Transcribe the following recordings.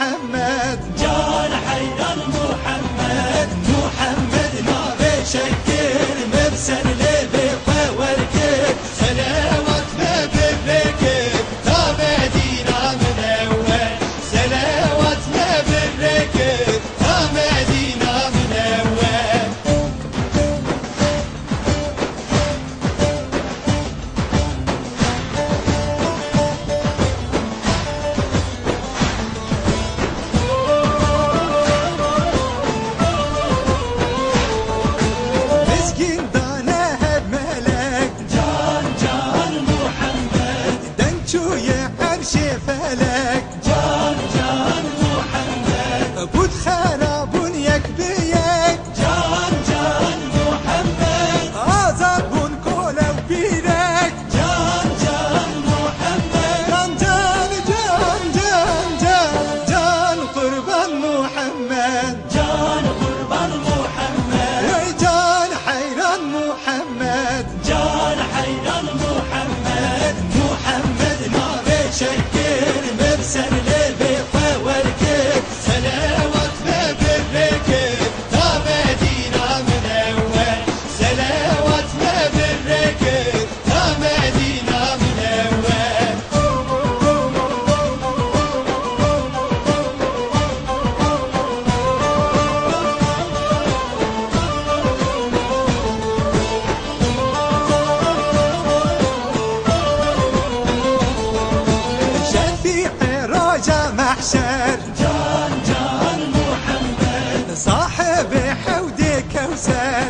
محمد said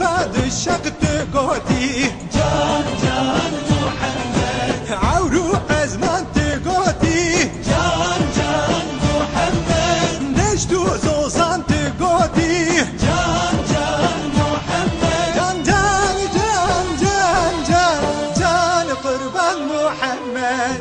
بعد الشق تقوتي جان جان محمد. عورو أزمان تقوتي جان جان محمد. نجدو زوزان تقوتي جان جان محمد. جان جان جان جان جان جان قربان محمد.